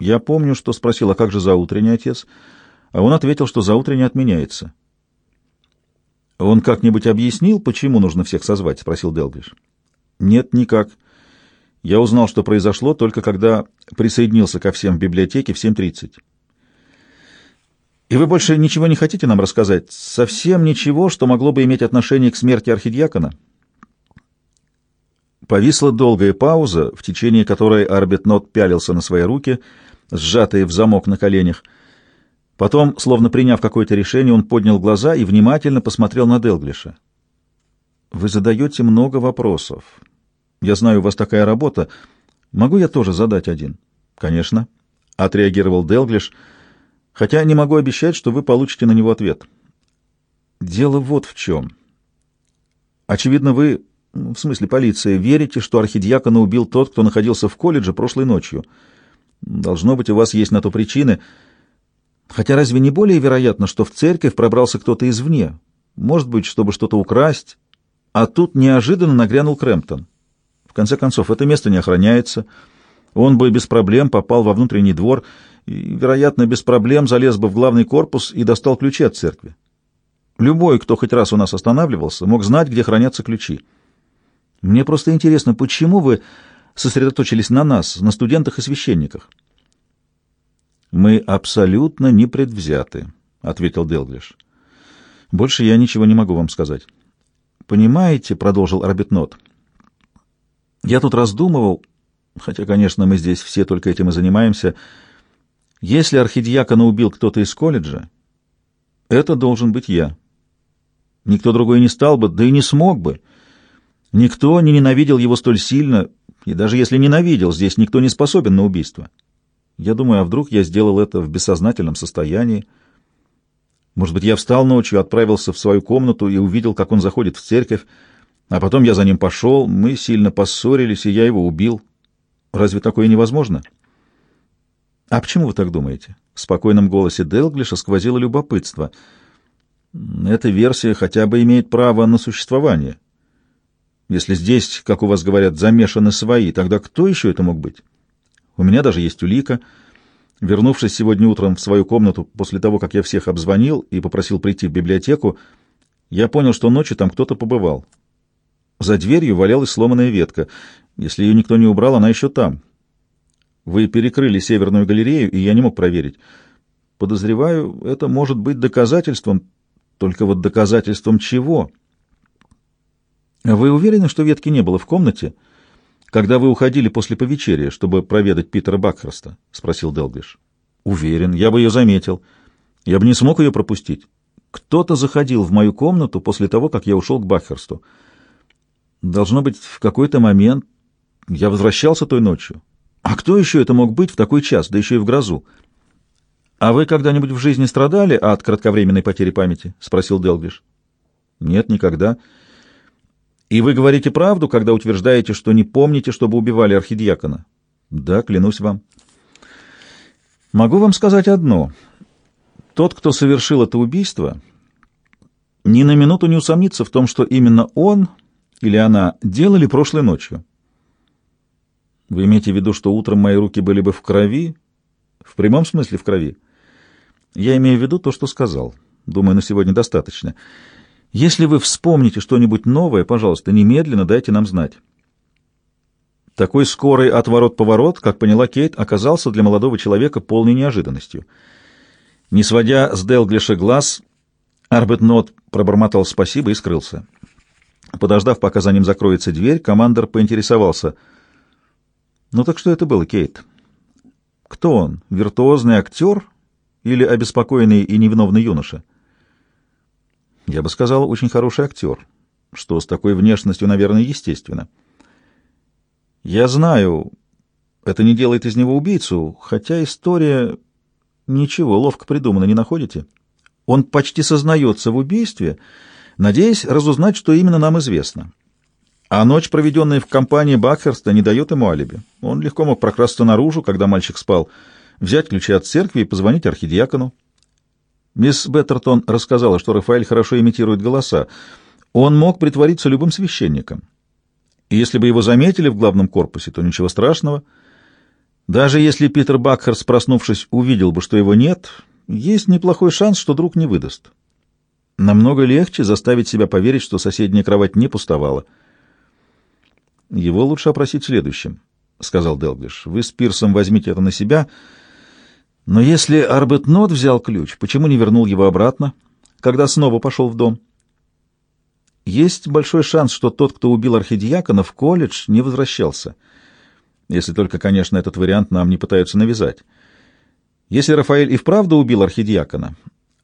Я помню, что спросил, а как же заутренний отец? А он ответил, что заутренний отменяется. «Он как-нибудь объяснил, почему нужно всех созвать?» — спросил Делглиш. «Нет, никак. Я узнал, что произошло, только когда присоединился ко всем в библиотеке в 7.30. И вы больше ничего не хотите нам рассказать? Совсем ничего, что могло бы иметь отношение к смерти архидиакона?» Повисла долгая пауза, в течение которой Арбитнот пялился на свои руки, сжатые в замок на коленях. Потом, словно приняв какое-то решение, он поднял глаза и внимательно посмотрел на Делглиша. «Вы задаете много вопросов. Я знаю, у вас такая работа. Могу я тоже задать один?» «Конечно», — отреагировал Делглиш, «хотя не могу обещать, что вы получите на него ответ». «Дело вот в чем. Очевидно, вы в смысле полиция, верите, что архидиакона убил тот, кто находился в колледже прошлой ночью? Должно быть, у вас есть на то причины. Хотя разве не более вероятно, что в церковь пробрался кто-то извне? Может быть, чтобы что-то украсть? А тут неожиданно нагрянул Крэмптон. В конце концов, это место не охраняется. Он бы без проблем попал во внутренний двор и, вероятно, без проблем залез бы в главный корпус и достал ключи от церкви. Любой, кто хоть раз у нас останавливался, мог знать, где хранятся ключи. Мне просто интересно, почему вы сосредоточились на нас, на студентах и священниках? Мы абсолютно непредвзяты, ответил Делглиш. Больше я ничего не могу вам сказать. Понимаете, продолжил Арбитнот. Я тут раздумывал, хотя, конечно, мы здесь все только этим и занимаемся. Если архидиакона убил кто-то из колледжа, это должен быть я. Никто другой не стал бы, да и не смог бы. Никто не ненавидел его столь сильно, и даже если ненавидел, здесь никто не способен на убийство. Я думаю, а вдруг я сделал это в бессознательном состоянии? Может быть, я встал ночью, отправился в свою комнату и увидел, как он заходит в церковь, а потом я за ним пошел, мы сильно поссорились, и я его убил. Разве такое невозможно? А почему вы так думаете? В спокойном голосе Делглиша сквозило любопытство. Эта версия хотя бы имеет право на существование. Если здесь, как у вас говорят, замешаны свои, тогда кто еще это мог быть? У меня даже есть улика. Вернувшись сегодня утром в свою комнату после того, как я всех обзвонил и попросил прийти в библиотеку, я понял, что ночью там кто-то побывал. За дверью валялась сломанная ветка. Если ее никто не убрал, она еще там. Вы перекрыли северную галерею, и я не мог проверить. Подозреваю, это может быть доказательством, только вот доказательством чего? «Вы уверены, что ветки не было в комнате, когда вы уходили после повечерия, чтобы проведать Питера Бакхерста?» — спросил Делглиш. «Уверен, я бы ее заметил. Я бы не смог ее пропустить. Кто-то заходил в мою комнату после того, как я ушел к Бакхерсту. Должно быть, в какой-то момент я возвращался той ночью. А кто еще это мог быть в такой час, да еще и в грозу?» «А вы когда-нибудь в жизни страдали от кратковременной потери памяти?» — спросил Делглиш. «Нет, никогда». И вы говорите правду, когда утверждаете, что не помните, чтобы убивали архидиакона? Да, клянусь вам. Могу вам сказать одно. Тот, кто совершил это убийство, ни на минуту не усомнится в том, что именно он или она делали прошлой ночью. Вы имеете в виду, что утром мои руки были бы в крови? В прямом смысле в крови? Я имею в виду то, что сказал. Думаю, на сегодня достаточно. Если вы вспомните что-нибудь новое, пожалуйста, немедленно дайте нам знать. Такой скорый отворот-поворот, как поняла Кейт, оказался для молодого человека полной неожиданностью. Не сводя с Делглиша глаз, Арбетнот пробормотал спасибо и скрылся. Подождав, пока за ним закроется дверь, командор поинтересовался. «Ну так что это было, Кейт? Кто он, виртуозный актер или обеспокоенный и невиновный юноша?» Я бы сказал, очень хороший актер, что с такой внешностью, наверное, естественно. Я знаю, это не делает из него убийцу, хотя история... Ничего, ловко придумана, не находите? Он почти сознается в убийстве, надеясь разузнать, что именно нам известно. А ночь, проведенная в компании Бакхерста, не дает ему алиби. Он легко мог прокрасться наружу, когда мальчик спал, взять ключи от церкви и позвонить архидиакону. Мисс Беттертон рассказала, что Рафаэль хорошо имитирует голоса. Он мог притвориться любым священником. И если бы его заметили в главном корпусе, то ничего страшного. Даже если Питер Бакхерс, проснувшись, увидел бы, что его нет, есть неплохой шанс, что друг не выдаст. Намного легче заставить себя поверить, что соседняя кровать не пустовала. «Его лучше опросить следующим», — сказал Делглиш. «Вы с Пирсом возьмите это на себя. Но если Арбетнот взял ключ, почему не вернул его обратно, когда снова пошел в дом?» Есть большой шанс, что тот, кто убил архидиакона, в колледж не возвращался. Если только, конечно, этот вариант нам не пытаются навязать. Если Рафаэль и вправду убил архидиакона,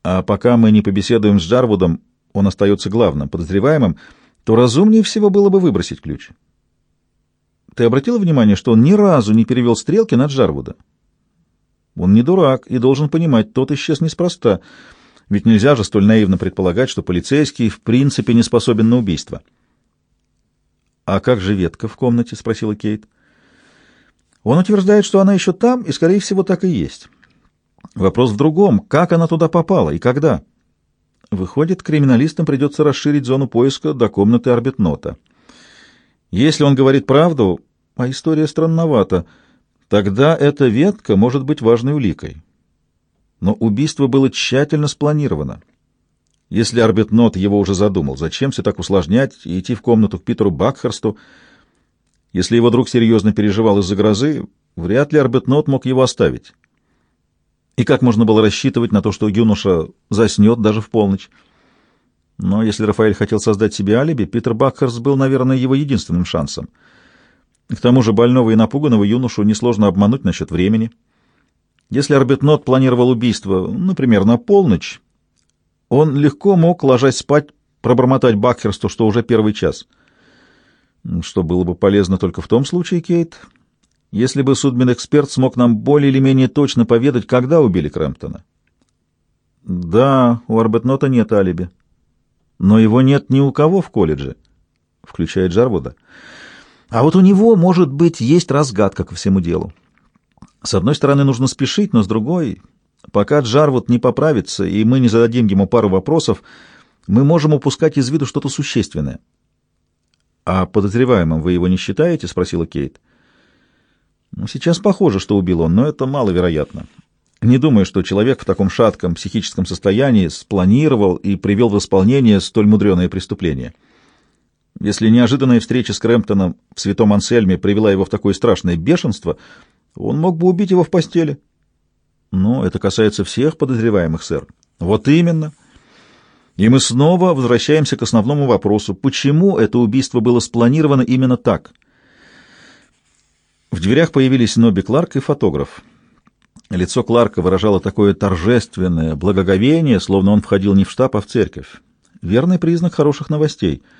а пока мы не побеседуем с Джарвудом, он остается главным подозреваемым, то разумнее всего было бы выбросить ключ. Ты обратил внимание, что он ни разу не перевел стрелки на Джарвуда? Он не дурак и должен понимать, тот исчез неспроста — ведь нельзя же столь наивно предполагать, что полицейский в принципе не способен на убийство. «А как же ветка в комнате?» — спросила Кейт. «Он утверждает, что она еще там, и, скорее всего, так и есть. Вопрос в другом. Как она туда попала и когда?» Выходит, криминалистам придется расширить зону поиска до комнаты Арбитнота. Если он говорит правду, а история странновата, тогда эта ветка может быть важной уликой но убийство было тщательно спланировано. Если Арбитнот его уже задумал, зачем все так усложнять и идти в комнату к Питеру Бакхерсту? Если его друг серьезно переживал из-за грозы, вряд ли Арбитнот мог его оставить. И как можно было рассчитывать на то, что юноша заснет даже в полночь? Но если Рафаэль хотел создать себе алиби, Питер Бакхерст был, наверное, его единственным шансом. К тому же больного и напуганного юношу несложно обмануть насчет времени — если Арбитнот планировал убийство, например, на полночь, он легко мог, ложась спать, пробормотать Бакхерсту, что уже первый час. Что было бы полезно только в том случае, Кейт, если бы судмедэксперт смог нам более или менее точно поведать, когда убили Крэмптона. Да, у Арбетнота нет алиби. Но его нет ни у кого в колледже, включая Джарвуда. А вот у него, может быть, есть разгадка ко всему делу. С одной стороны, нужно спешить, но с другой, пока Джарвуд не поправится, и мы не зададим ему пару вопросов, мы можем упускать из виду что-то существенное. «А подозреваемым вы его не считаете?» — спросила Кейт. «Ну, «Сейчас похоже, что убил он, но это маловероятно. Не думаю, что человек в таком шатком психическом состоянии спланировал и привел в исполнение столь мудреное преступление. Если неожиданная встреча с Крэмптоном в Святом Ансельме привела его в такое страшное бешенство, он мог бы убить его в постели. Но это касается всех подозреваемых, сэр. Вот именно. И мы снова возвращаемся к основному вопросу. Почему это убийство было спланировано именно так? В дверях появились Ноби Кларк и фотограф. Лицо Кларка выражало такое торжественное благоговение, словно он входил не в штаб, а в церковь. Верный признак хороших новостей —